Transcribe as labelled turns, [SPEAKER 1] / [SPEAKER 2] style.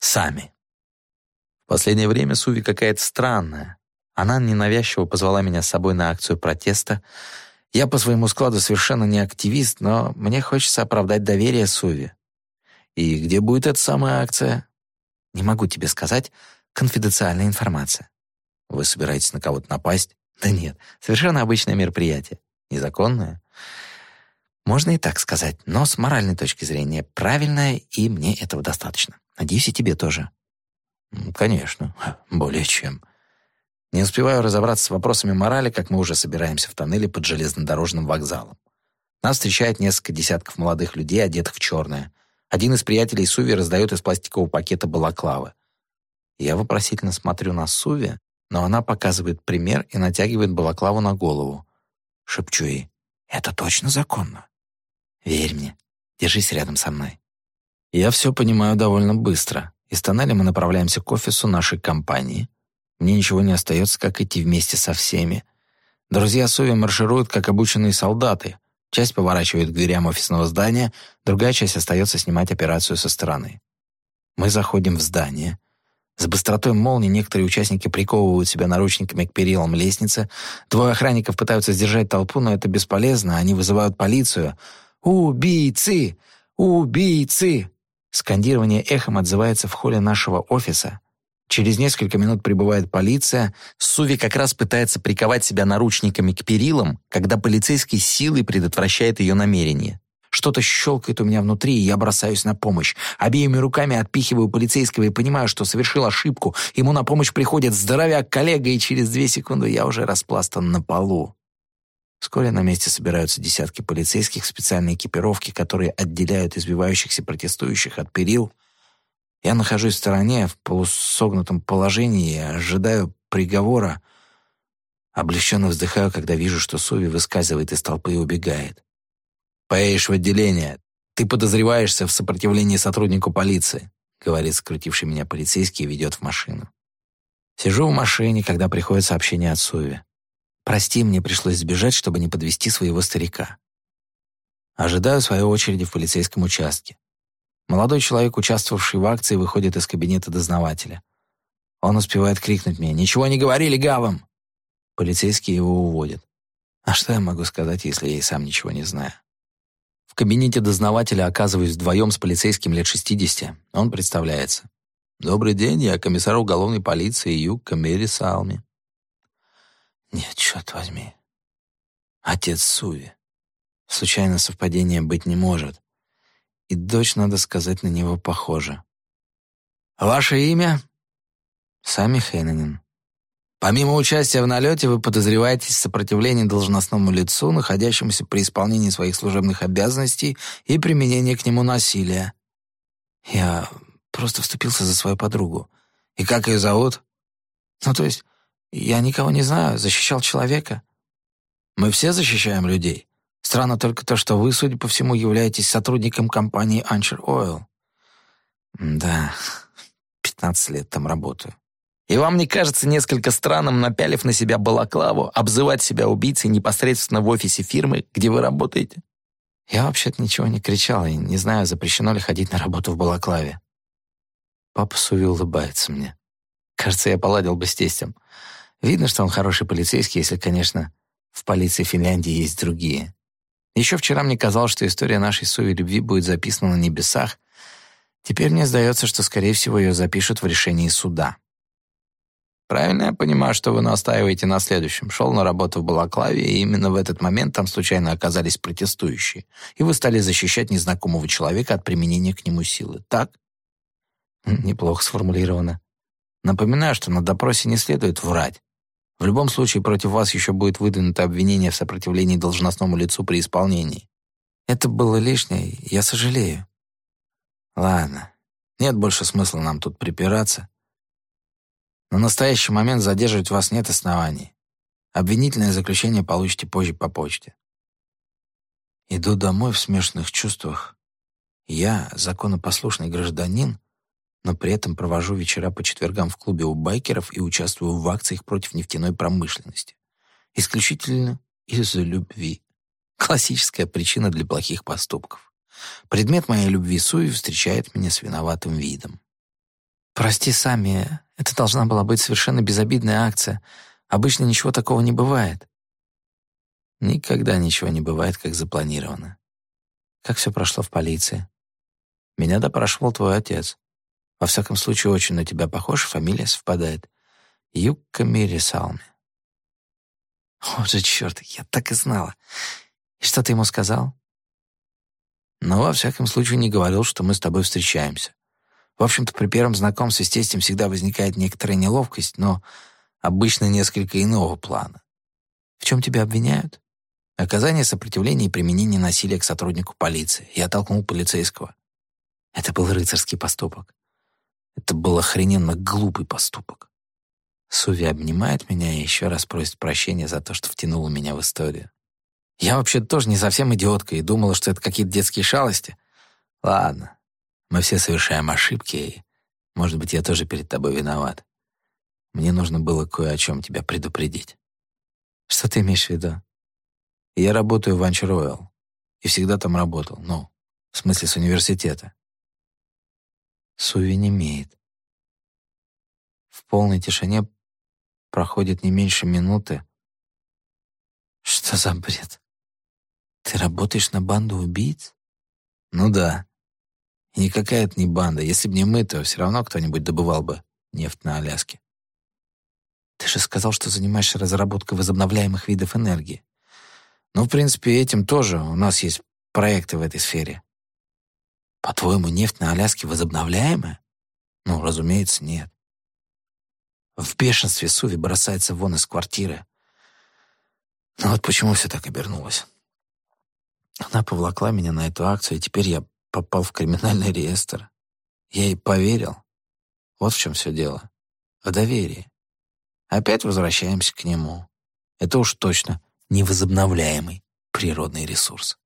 [SPEAKER 1] сами. В последнее время Суви какая-то странная. Она ненавязчиво позвала меня с собой на акцию протеста. Я по своему складу совершенно не активист, но мне хочется оправдать доверие Суви. И где будет эта самая акция? Не могу тебе сказать. Конфиденциальная информация. Вы собираетесь на кого-то напасть? Да нет, совершенно обычное мероприятие. Незаконное? Можно и так сказать, но с моральной точки зрения правильное, и мне этого достаточно. Надеюсь, и тебе тоже. Конечно, более чем. Не успеваю разобраться с вопросами морали, как мы уже собираемся в тоннеле под железнодорожным вокзалом. Нас встречает несколько десятков молодых людей, одетых в черное. Один из приятелей Суви раздает из пластикового пакета балаклавы. Я вопросительно смотрю на Суви, но она показывает пример и натягивает балаклаву на голову. Шепчу ей, «Это точно законно?» «Верь мне, держись рядом со мной». Я все понимаю довольно быстро. Из тоннеля мы направляемся к офису нашей компании. Мне ничего не остается, как идти вместе со всеми. Друзья Суви маршируют, как обученные солдаты. Часть поворачивает к дверям офисного здания, другая часть остается снимать операцию со стороны. Мы заходим в здание — с быстротой молнии некоторые участники приковывают себя наручниками к перилам лестницы. Двое охранников пытаются сдержать толпу, но это бесполезно. Они вызывают полицию. «Убийцы! Убийцы!» Скандирование эхом отзывается в холле нашего офиса. Через несколько минут прибывает полиция. Суви как раз пытается приковать себя наручниками к перилам, когда полицейский силой предотвращает ее намерение. Что-то щелкает у меня внутри, и я бросаюсь на помощь. Обеими руками отпихиваю полицейского и понимаю, что совершил ошибку. Ему на помощь приходит здоровяк-коллега, и через две секунды я уже распластан на полу. Вскоре на месте собираются десятки полицейских в специальной экипировке, которые отделяют избивающихся протестующих от перил. Я нахожусь в стороне, в полусогнутом положении, ожидаю приговора. Облегченно вздыхаю, когда вижу, что Суви выскальзывает из толпы и убегает. «Поедешь в отделение. Ты подозреваешься в сопротивлении сотруднику полиции», говорит скрутивший меня полицейский и ведет в машину. Сижу в машине, когда приходит сообщение от Суви. «Прости, мне пришлось сбежать, чтобы не подвести своего старика». Ожидаю своей очереди в полицейском участке. Молодой человек, участвовавший в акции, выходит из кабинета дознавателя. Он успевает крикнуть мне «Ничего не говорили гавам!» Полицейский его уводит. А что я могу сказать, если я и сам ничего не знаю? В кабинете дознавателя оказываюсь вдвоем с полицейским лет 60. Он представляется. «Добрый день, я комиссар уголовной полиции Юг Камери Салми». Нет, черт возьми. Отец Суви. Случайно совпадение быть не может. И дочь, надо сказать, на него похожа. «Ваше имя?» «Сами Хейненен». Помимо участия в налете, вы подозреваетесь в сопротивлении должностному лицу, находящемуся при исполнении своих служебных обязанностей и применении к нему насилия. Я просто вступился за свою подругу. И как ее зовут? Ну, то есть, я никого не знаю, защищал человека. Мы все защищаем людей. Странно только то, что вы, судя по всему, являетесь сотрудником компании Ancher Oil. Да, 15 лет там работаю. И вам не кажется несколько странным, напялив на себя балаклаву, обзывать себя убийцей непосредственно в офисе фирмы, где вы работаете? Я вообще-то ничего не кричал и не знаю, запрещено ли ходить на работу в балаклаве. Папа Суви улыбается мне. Кажется, я поладил бы с тестем. Видно, что он хороший полицейский, если, конечно, в полиции Финляндии есть другие. Еще вчера мне казалось, что история нашей Суви любви будет записана на небесах. Теперь мне сдается, что, скорее всего, ее запишут в решении суда. Правильно я понимаю, что вы настаиваете на следующем. Шел на работу в Балаклаве, и именно в этот момент там случайно оказались протестующие, и вы стали защищать незнакомого человека от применения к нему силы. Так? Неплохо сформулировано. Напоминаю, что на допросе не следует врать. В любом случае, против вас еще будет выдвинуто обвинение в сопротивлении должностному лицу при исполнении. Это было лишнее, я сожалею. Ладно, нет больше смысла нам тут припираться. На настоящий момент задерживать вас нет оснований. Обвинительное заключение получите позже по почте. Иду домой в смешанных чувствах. Я законопослушный гражданин, но при этом провожу вечера по четвергам в клубе у байкеров и участвую в акциях против нефтяной промышленности. Исключительно из-за любви. Классическая причина для плохих поступков. Предмет моей любви Суи встречает меня с виноватым видом. Прости, Сами, это должна была быть совершенно безобидная акция. Обычно ничего такого не бывает. Никогда ничего не бывает, как запланировано. Как все прошло в полиции? Меня допрашивал твой отец. Во всяком случае, очень на тебя похож, фамилия совпадает. Юкка Мирисалми. О же черт, я так и знала. И что ты ему сказал? Но, во всяком случае, не говорил, что мы с тобой встречаемся. В общем-то, при первом знакомстве с тестем всегда возникает некоторая неловкость, но обычно несколько иного плана. В чем тебя обвиняют? Оказание сопротивления и применение насилия к сотруднику полиции. Я толкнул полицейского. Это был рыцарский поступок. Это был охрененно глупый поступок. Суви обнимает меня и еще раз просит прощения за то, что втянула меня в историю. Я вообще тоже не совсем идиотка и думала, что это какие-то детские шалости. Ладно, мы все совершаем ошибки, и, может быть, я тоже перед тобой виноват. Мне нужно было кое о чем тебя предупредить. Что ты имеешь в виду? Я работаю в Анч Роyal. И всегда там работал. Ну, в смысле, с университета. Суви не имеет. В полной тишине проходит не меньше минуты. Что за бред? Ты работаешь на банду убийц? Ну да. И никакая это не банда. Если бы не мы, то все равно кто-нибудь добывал бы нефть на Аляске. Ты же сказал, что занимаешься разработкой возобновляемых видов энергии. Ну, в принципе, этим тоже у нас есть проекты в этой сфере. По-твоему, нефть на Аляске возобновляемая? Ну, разумеется, нет. В бешенстве Суви бросается вон из квартиры. Ну вот почему все так обернулось. Она повлакла меня на эту акцию, и теперь я попал в криминальный реестр. Я ей поверил. Вот в чем все дело. В доверии. Опять возвращаемся к нему. Это уж точно невозобновляемый природный ресурс.